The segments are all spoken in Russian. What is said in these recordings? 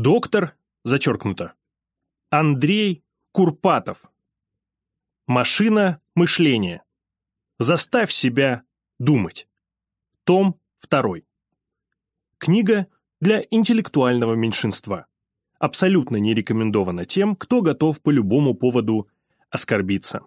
Доктор, зачеркнуто, Андрей Курпатов. Машина мышления. Заставь себя думать. Том 2. Книга для интеллектуального меньшинства. Абсолютно не рекомендована тем, кто готов по любому поводу оскорбиться.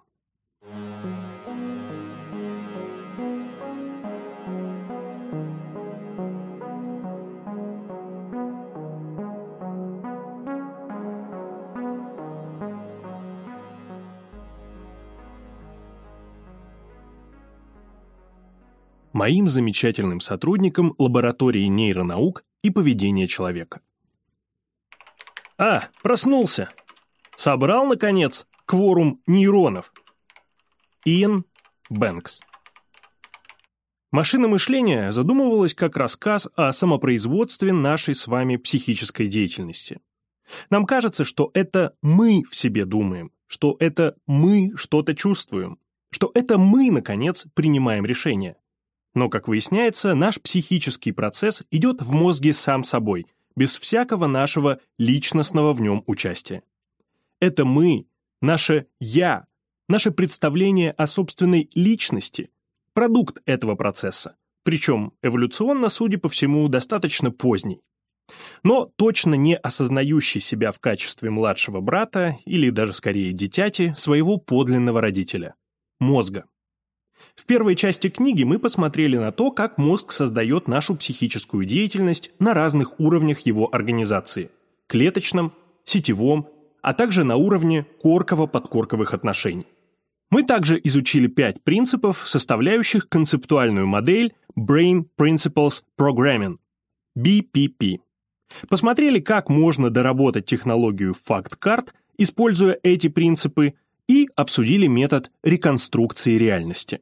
Моим замечательным сотрудникам лаборатории нейронаук и поведения человека. А, проснулся. Собрал, наконец, кворум нейронов. Иэн Бэнкс. Машина мышления задумывалась как рассказ о самопроизводстве нашей с вами психической деятельности. Нам кажется, что это мы в себе думаем, что это мы что-то чувствуем, что это мы, наконец, принимаем решения. Но, как выясняется, наш психический процесс идет в мозге сам собой, без всякого нашего личностного в нем участия. Это мы, наше «я», наше представление о собственной личности, продукт этого процесса, причем эволюционно, судя по всему, достаточно поздний. Но точно не осознающий себя в качестве младшего брата или даже скорее дитяти своего подлинного родителя – мозга. В первой части книги мы посмотрели на то, как мозг создает нашу психическую деятельность на разных уровнях его организации – клеточном, сетевом, а также на уровне корково-подкорковых отношений. Мы также изучили пять принципов, составляющих концептуальную модель Brain Principles Programming – BPP. Посмотрели, как можно доработать технологию факт-карт, используя эти принципы, и обсудили метод реконструкции реальности.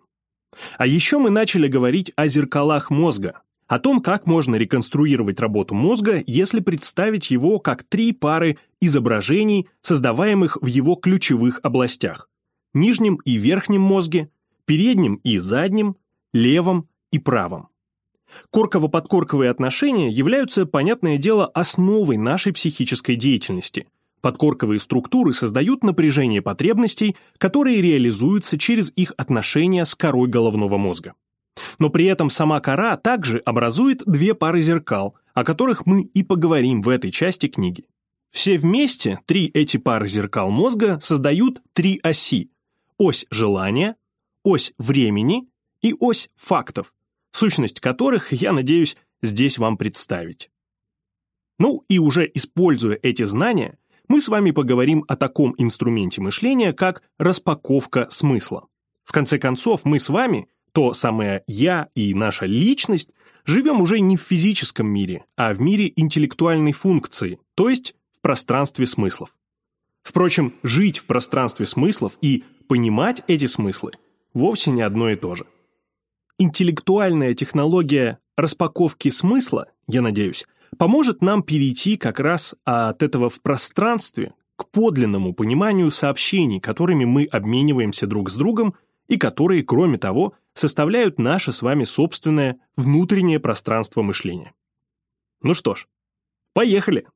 А еще мы начали говорить о зеркалах мозга, о том, как можно реконструировать работу мозга, если представить его как три пары изображений, создаваемых в его ключевых областях – нижнем и верхнем мозге, переднем и заднем, левом и правом. Корково-подкорковые отношения являются, понятное дело, основой нашей психической деятельности – Подкорковые структуры создают напряжение потребностей, которые реализуются через их отношения с корой головного мозга. Но при этом сама кора также образует две пары зеркал, о которых мы и поговорим в этой части книги. Все вместе три эти пары зеркал мозга создают три оси – ось желания, ось времени и ось фактов, сущность которых, я надеюсь, здесь вам представить. Ну и уже используя эти знания, мы с вами поговорим о таком инструменте мышления, как распаковка смысла. В конце концов, мы с вами, то самое «я» и наша личность, живем уже не в физическом мире, а в мире интеллектуальной функции, то есть в пространстве смыслов. Впрочем, жить в пространстве смыслов и понимать эти смыслы вовсе не одно и то же. Интеллектуальная технология распаковки смысла, я надеюсь, поможет нам перейти как раз от этого в пространстве к подлинному пониманию сообщений, которыми мы обмениваемся друг с другом и которые, кроме того, составляют наше с вами собственное внутреннее пространство мышления. Ну что ж, поехали!